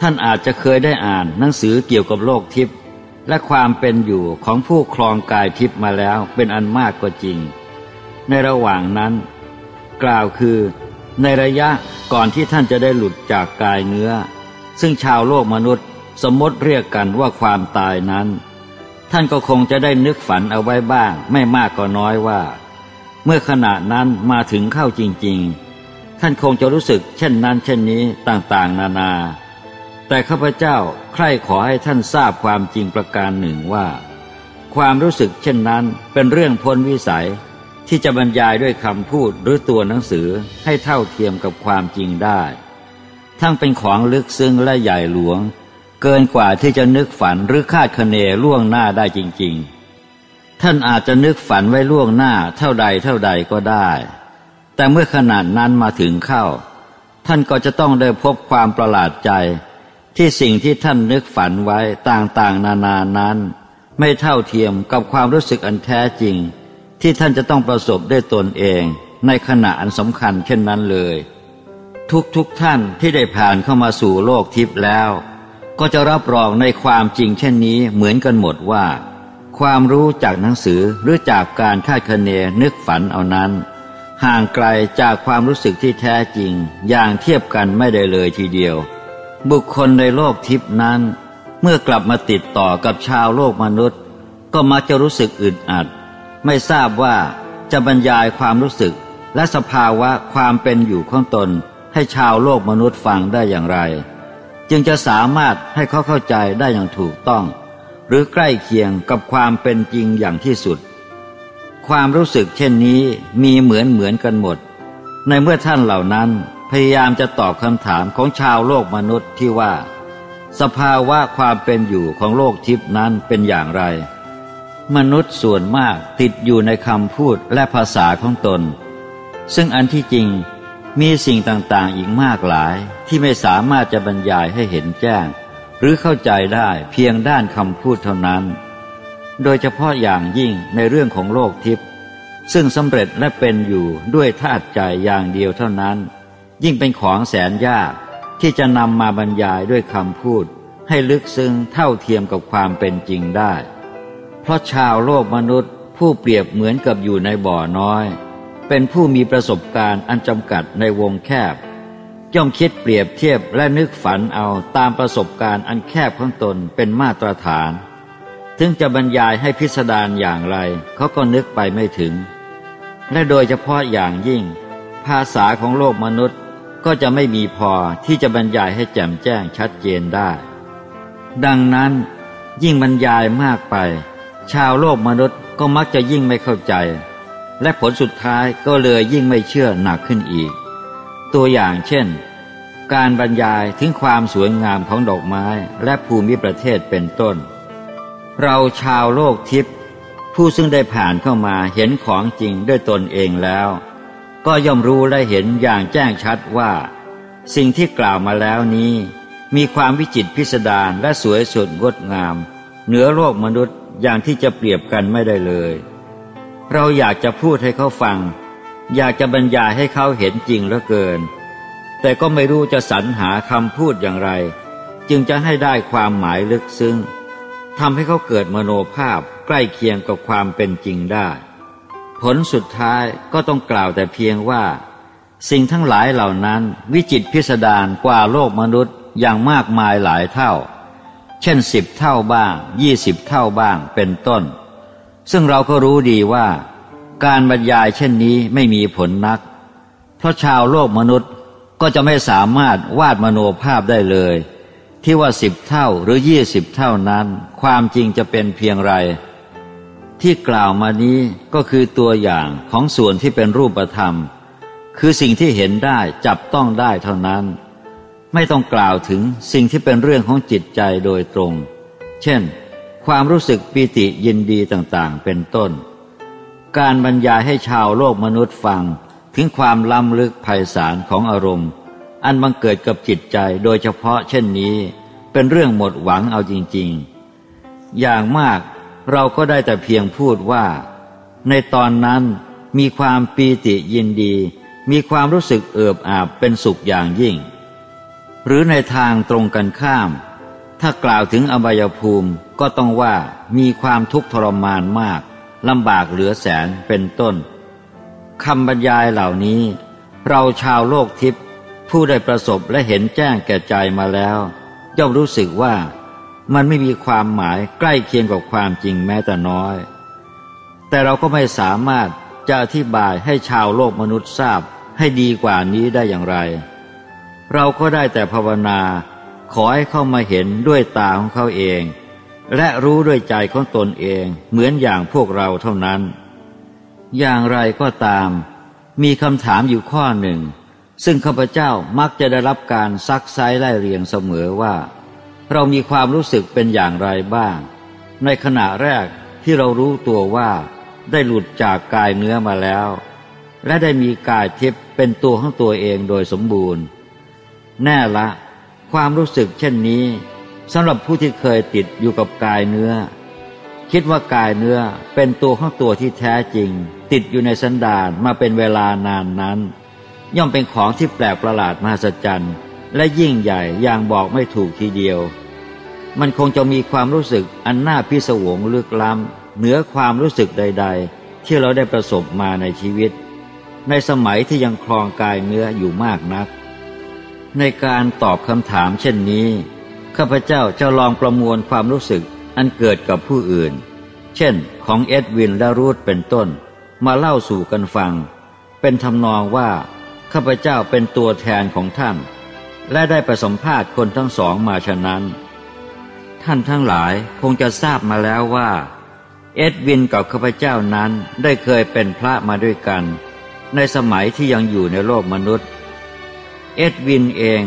ท่านอาจจะเคยได้อ่านหนังสือเกี่ยวกับโลกทิพย์และความเป็นอยู่ของผู้ครองกายทิพย์มาแล้วเป็นอันมากก็จริง ในระหว่างนั้น กล่าวคือ ในระยะก่อนที่ท่านจะได้หลุดจากกายเนื้อ ซึ่งชาวโลกมนุษย์สมมติเรียกกันว่าความตายนั้น ท่านก็คงจะได้นึกฝันเอาไว้บ้าง ไม่มากก็น้อยว่า เมื่อขณะนั้นมาถึงเข้าจริง ๆ ท่านคงจะรู้สึกเช่นนั้นเช่นนี้ต่างๆ นานา แต่ข้าพเจ้าใคร่ขอให้ท่านทราบความจริงประการหนึ่งว่า ความรู้สึกเช่นนั้นเป็นเรื่องพ้นวิสัยที่จะบรรยายด้วยคำพูดหรือตัวหนังสือให้เท่าเทียมกับความจริงได้ ทั้งเป็นของลึกซึ้งและใหญ่หลวง เกินกว่าที่จะนึกฝันหรือคาดคะเนล่วงหน้าได้จริง ๆ ท่านอาจจะนึกฝันไว้ล่วงหน้าเท่าใดเท่าใดก็ได้ แต่เมื่อขนาดนั้นมาถึงเข้า ท่านก็จะต้องได้พบความประหลาดใจ ที่สิ่งที่ท่านนึกฝันไว้ต่างๆ นานานั้น ไม่เท่าเทียมกับความรู้สึกอันแท้จริง ที่ท่านจะต้องประสบด้วยตนเองในขณะอันสำคัญเช่นนั้นเลย ทุกๆทท่านที่ได้ผ่านเข้ามาสู่โลกทิพย์แล้ว ก็จะรับรองในความจริงเช่นนี้เหมือนกันหมดว่า ความรู้จากหนังสือหรือจากการคาดคะเนนึกฝันเอานั้น ห่างไกลจากความรู้สึกที่แท้จริง อย่างเทียบกันไม่ได้เลยทีเดียว บุคคลในโลกทิพนั้น เมื่อกลับมาติดต่อกับชาวโลกมนุษย์ ก็มักจะรู้สึกอึดอัด ไม่ทราบว่าจะบรรยายความรู้สึกและสภาวะความเป็นอยู่ของตนให้ชาวโลกมนุษย์ฟังได้อย่างไร จึงจะสามารถให้เขาเข้าใจได้อย่างถูกต้อง หรือใกล้เคียงกับความเป็นจริงอย่างที่สุด ความรู้สึกเช่นนี้มีเหมือนเหมือนกันหมด ในเมื่อท่านเหล่านั้น พยายามจะตอบคำถามของชาวโลกมนุษย์ที่ว่า สภาวะความเป็นอยู่ของโลกทิพนั้นเป็นอย่างไร มนุษย์ส่วนมากติดอยู่ในคำพูดและภาษาของตน ซึ่งอันที่จริงมีสิ่งต่างๆอีกมากหลายที่ไม่สามารถจะบรรยายให้เห็นแจ้ง หรือเข้าใจได้เพียงด้านคำพูดเท่านั้น โดยเฉพาะอย่างยิ่งในเรื่องของโลกทิพย์ซึ่งสำเร็จและเป็นอยู่ด้วยธาตุใจอย่างเดียวเท่านั้น ยิ่งเป็นของแสนยากที่จะนำมาบรรยายด้วยคำพูด ให้ลึกซึ้งเท่าเทียมกับความเป็นจริงได้ เพราะชาวโลกมนุษย์ผู้เปรียบเหมือนกับอยู่ในบ่อน้อย เป็นผู้มีประสบการณ์อันจำกัดในวงแคบ ย่อมคิดเปรียบเทียบและนึกฝันเอาตามประสบการณ์อันแคบของตนเป็นมาตรฐาน ถึงจะบรรยายให้พิสดารอย่างไรเขาก็นึกไปไม่ถึง และโดยเฉพาะอย่างยิ่ง ภาษาของโลกมนุษย์ ก็จะไม่มีพอที่จะบรรยายให้แจ่มแจ้งชัดเจนได้ ดังนั้นยิ่งบรรยายมากไป ชาวโลกมนุษย์ก็มักจะยิ่งไม่เข้าใจ และผลสุดท้ายก็เลยยิ่งไม่เชื่อหนักขึ้นอีก ตัวอย่างเช่น การบรรยายถึงความสวยงามของดอกไม้และภูมิประเทศเป็นต้น เราชาวโลกทิพย์ผู้ซึ่งได้ผ่านเข้ามาเห็นของจริงด้วยตนเองแล้ว ก็ย่อมรู้และเห็นอย่างแจ้งชัดว่า สิ่งที่กล่าวมาแล้วนี้ มีความวิจิตพิสดารและสวยสดงดงาม เหนือโลกมนุษย์อย่างที่จะเปรียบกันไม่ได้เลย เราอยากจะพูดให้เขาฟัง อยากจะบรรยายให้เขาเห็นจริงเหลือเกิน แต่ก็ไม่รู้จะสรรหาคำพูดอย่างไร จึงจะให้ได้ความหมายลึกซึ้งทำให้เขาเกิดมโนภาพใกล้เคียงกับความเป็นจริงได้ ผลสุดท้ายก็ต้องกล่าวแต่เพียงว่า สิ่งทั้งหลายเหล่านั้นวิจิตพิสดารกว่าโลกมนุษย์อย่างมากมายหลายเท่า เช่นสิบเท่าบ้างยี่สิบเท่าบ้างเป็นต้น ซึ่งเราก็รู้ดีว่า การบรรยายเช่นนี้ไม่มีผลนัก เพราะชาวโลกมนุษย์ก็จะไม่สามารถวาดมโนภาพได้เลย ที่ว่าสิบเท่าหรือยี่สิบเท่านั้น ความจริงจะเป็นเพียงไร ที่กล่าวมานี้ก็คือตัวอย่างของส่วนที่เป็นรูปธรรม คือสิ่งที่เห็นได้จับต้องได้เท่านั้น ไม่ต้องกล่าวถึงสิ่งที่เป็นเรื่องของจิตใจโดยตรง เช่น ความรู้สึกปีติยินดีต่างๆ เป็นต้น การบรรยายให้ชาวโลกมนุษย์ฟังถึงความล้ำลึกไพศาลของอารมณ์ อันบังเกิดกับจิตใจโดยเฉพาะเช่นนี้ เป็นเรื่องหมดหวังเอาจริง ๆ อย่างมาก เราก็ได้แต่เพียงพูดว่า ในตอนนั้นมีความปีติยินดี มีความรู้สึกเอิบอาบเป็นสุขอย่างยิ่ง หรือในทางตรงกันข้าม ถ้ากล่าวถึงอบายภูมิก็ต้องว่ามีความทุกข์ทรมานมากลำบากเหลือแสนเป็นต้นคำบรรยายเหล่านี้ เราชาวโลกทิพย์ผู้ได้ประสบและเห็นแจ้งแก่ใจมาแล้ว ย่อมรู้สึกว่า มันไม่มีความหมายใกล้เคียงกับความจริงแม้แต่น้อย แต่เราก็ไม่สามารถจะอธิบายให้ชาวโลกมนุษย์ทราบให้ดีกว่านี้ได้อย่างไร เราก็ได้แต่ภาวนา ขอให้เข้ามาเห็นด้วยตาของเขาเอง และรู้ด้วยใจของตนเองเหมือนอย่างพวกเราเท่านั้น อย่างไรก็ตาม มีคำถามอยู่ข้อหนึ่ง ซึ่งข้าพเจ้ามักจะได้รับการซักไซ้ไล่เรียงเสมอว่า เรามีความรู้สึกเป็นอย่างไรบ้าง ในขณะแรกที่เรารู้ตัวว่าได้หลุดจากกายเนื้อมาแล้ว และได้มีกายทิพย์เป็นตัวของตัวเองโดยสมบูรณ์ แน่ละ ความรู้สึกเช่นนี้สำหรับผู้ที่เคยติดอยู่กับกายเนื้อ คิดว่ากายเนื้อเป็นตัวของตัวที่แท้จริง ติดอยู่ในสันดานมาเป็นเวลานานนั้น ย่อมเป็นของที่แปลกประหลาดมหัศจรรย์และยิ่งใหญ่อย่างบอกไม่ถูกทีเดียว มันคงจะมีความรู้สึกอันน่าพิศวงลึกล้ำเหนือความรู้สึกใด ๆ ที่เราได้ประสบมาในชีวิต ในสมัยที่ยังคลองกายเนื้ออยู่มากนัก ในการตอบคำถามเช่นนี้ ข้าพเจ้าจะลองประมวลความรู้สึกอันเกิดกับผู้อื่น เช่น ของเอ็ดวินและรูธเป็นต้น มาเล่าสู่กันฟัง เป็นทำนองว่า ข้าพเจ้าเป็นตัวแทนของท่าน และได้ประสมภาษณ์คนทั้งสองมาฉะนั้น ท่านทั้งหลายคงจะทราบมาแล้วว่า เอ็ดวินกับข้าพเจ้านั้นได้เคยเป็นพระมาด้วยกัน ในสมัยที่ยังอยู่ในโลกมนุษย์ เอ็ดวินเอง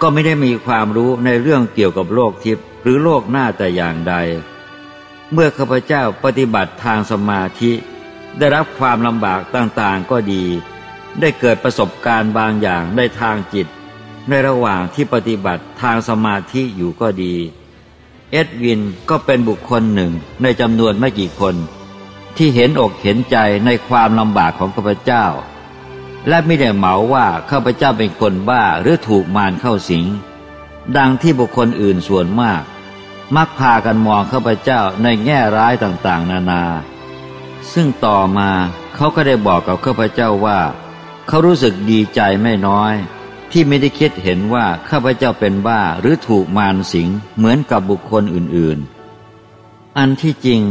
ก็ไม่ได้มีความรู้ในเรื่องเกี่ยวกับโลกทิพย์หรือโลกหน้าแต่อย่างใด เมื่อข้าพเจ้าปฏิบัติทางสมาธิ ได้รับความลำบากต่างๆก็ดี ได้เกิดประสบการณ์บางอย่างในทางจิต ในระหว่างที่ปฏิบัติทางสมาธิอยู่ก็ดี เอ็ดวินก็เป็นบุคคลหนึ่งในจำนวนไม่กี่คน ที่เห็นอกเห็นใจในความลำบากของข้าพเจ้า และไม่ได้เหมาว่าข้าพเจ้าเป็นคนบ้าหรือถูกมารเข้าสิง ดังที่บุคคลอื่นส่วนมาก มักพากันมองข้าพเจ้าในแง่ร้ายต่างๆ นานา ซึ่งต่อมาเขาก็ได้บอกกับข้าพเจ้าว่า เขารู้สึกดีใจไม่น้อย ที่ไม่ได้คิดเห็นว่าข้าพเจ้าเป็นบ้าหรือถูกมารสิงเหมือนกับบุคคลอื่นๆ อันที่จริง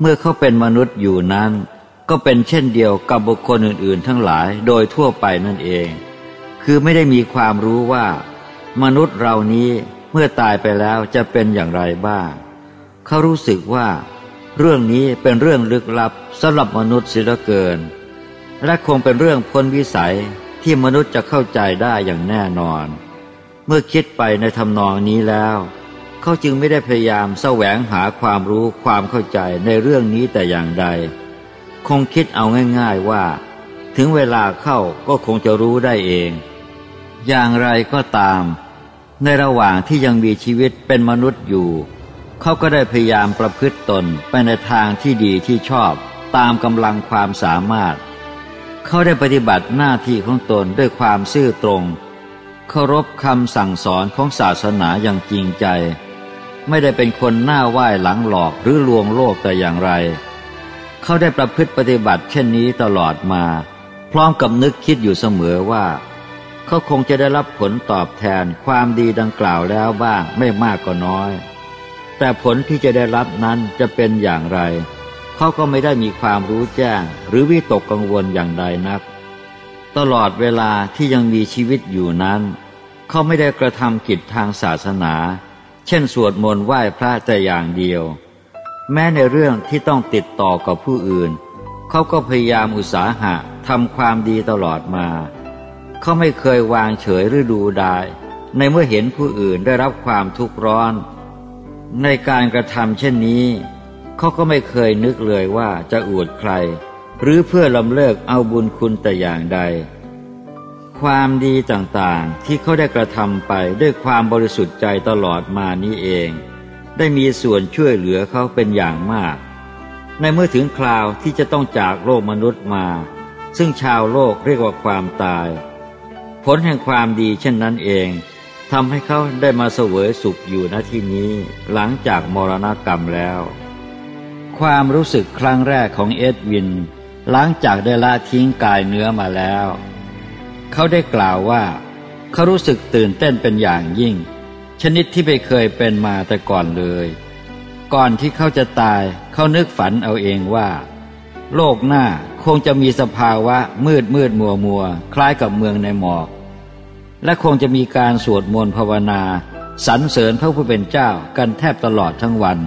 เมื่อเขาเป็นมนุษย์อยู่นั้น ก็เป็นเช่นเดียวกับบุคคลอื่นๆ ทั้งหลายโดยทั่วไปนั่นเอง คือไม่ได้มีความรู้ว่า มนุษย์เรานี้เมื่อตายไปแล้วจะเป็นอย่างไรบ้าง เขารู้สึกว่า เรื่องนี้เป็นเรื่องลึกลับสำหรับมนุษย์เสียเกิน และคงเป็นเรื่องพ้นวิสัย ที่มนุษย์จะเข้าใจได้อย่างแน่นอน เมื่อคิดไปในทำนองนี้แล้ว เขาจึงไม่ได้พยายามแสวงหาความรู้ความเข้าใจในเรื่องนี้แต่อย่างใด คงคิดเอาง่าย ๆว่า ถึงเวลาเข้าก็คงจะรู้ได้เอง อย่างไรก็ตาม ในระหว่างที่ยังมีชีวิตเป็นมนุษย์อยู่ เขาก็ได้พยายามประพฤติตนไปในทางที่ดีที่ชอบตามกำลังความสามารถ เขาได้ปฏิบัติหน้าที่ของตนด้วยความซื่อตรง เคารพคำสั่งสอนของศาสนาอย่างจริงใจ ไม่ได้เป็นคนหน้าไหว้หลังหลอกหรือลวงโลกแต่อย่างไร เขาได้ประพฤติปฏิบัติเช่นนี้ตลอดมา พร้อมกับนึกคิดอยู่เสมอว่า เขาคงจะได้รับผลตอบแทนความดีดังกล่าวแล้วบ้างไม่มากก็น้อย แต่ผลที่จะได้รับนั้นจะเป็นอย่างไร เขาก็ไม่ได้มีความรู้แจ้ง หรือวิตกกังวลอย่างใดนัก ตลอดเวลาที่ยังมีชีวิตอยู่นั้น เขาไม่ได้กระทำกิจทางศาสนา เช่น สวดมนต์ไหว้พระแต่อย่างเดียว แม้ในเรื่องที่ต้องติดต่อกับผู้อื่น เขาก็พยายามอุตสาหะทำความดีตลอดมา เขาไม่เคยวางเฉยหรือดูดาย ในเมื่อเห็นผู้อื่นได้รับความทุกข์ร้อน ในการกระทำเช่นนี้ เขาก็ไม่เคยนึกเลยว่าจะอวดใคร หรือเพื่อลำเลิกเอาบุญคุณแต่อย่างใด ความดีต่างๆที่เขาได้กระทำไปด้วยความบริสุทธิ์ใจตลอดมานี้เอง ได้มีส่วนช่วยเหลือเขาเป็นอย่างมาก ในเมื่อถึงคราวที่จะต้องจากโลกมนุษย์มา ซึ่งชาวโลกเรียกว่าความตาย ผลแห่งความดีเช่นนั้นเองทำให้เขาได้มาเสวยสุขอยู่ณที่นี้หลังจากมรณกรรมแล้ว ความรู้สึกครั้งแรกของเอ็ดวิน หลังจากได้ละทิ้งกายเนื้อมาแล้ว เขาได้กล่าวว่า เขารู้สึกตื่นเต้นเป็นอย่างยิ่ง ชนิดที่ไม่เคยเป็นมาแต่ก่อนเลย ก่อนที่เขาจะตายเขานึกฝันเอาเองว่า โลกหน้าคงจะมีสภาวะมืดมืดมัวมัวคล้ายกับเมืองในหมอก และคงจะมีการสวดมนต์ภาวนาสรรเสริญพระผู้เป็นเจ้ากันแทบตลอดทั้งวัน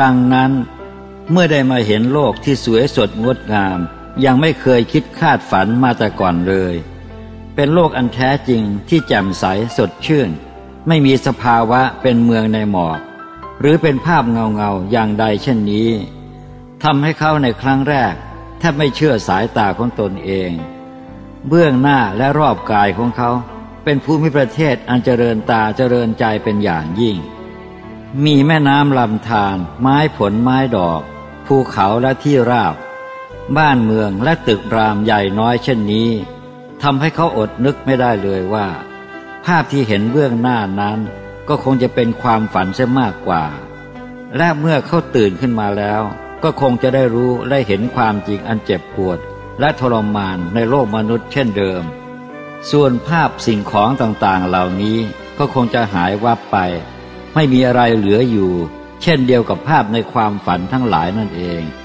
ดังนั้น เมื่อได้มาเห็นโลกที่สวยสดงดงาม ยังไม่เคยคิดคาดฝันมาแต่ก่อนเลย เป็นโลกอันแท้จริงที่แจ่มใสสดชื่น ไม่มีสภาวะเป็นเมืองในหมอกหรือเป็นภาพเงาเงาๆอย่างใดเช่นนี้ทำให้เขาในครั้งแรกแทบไม่เชื่อสายตาของตนเอง เบื้องหน้าและรอบกายของเขา เป็นภูมิประเทศอันเจริญตาเจริญใจเป็นอย่างยิ่ง มีแม่น้ำลำธารไม้ผลไม้ดอก ภูเขาและที่ราบ บ้านเมืองและตึกรามใหญ่น้อยเช่นนี้ทำให้เขาอดนึกไม่ได้เลยว่า ภาพที่เห็นเบื้องหน้านั้นก็คงจะเป็นความฝันเสียมากกว่า และเมื่อเขาตื่นขึ้นมาแล้ว ก็คงจะได้รู้และเห็นความจริงอันเจ็บปวด และทรมานในโลกมนุษย์เช่นเดิม ส่วนภาพสิ่งของต่างๆเหล่านี้ก็คงจะหายวับไป ไม่มีอะไรเหลืออยู่ เช่นเดียวกับภาพในความฝันทั้งหลายนั่นเอง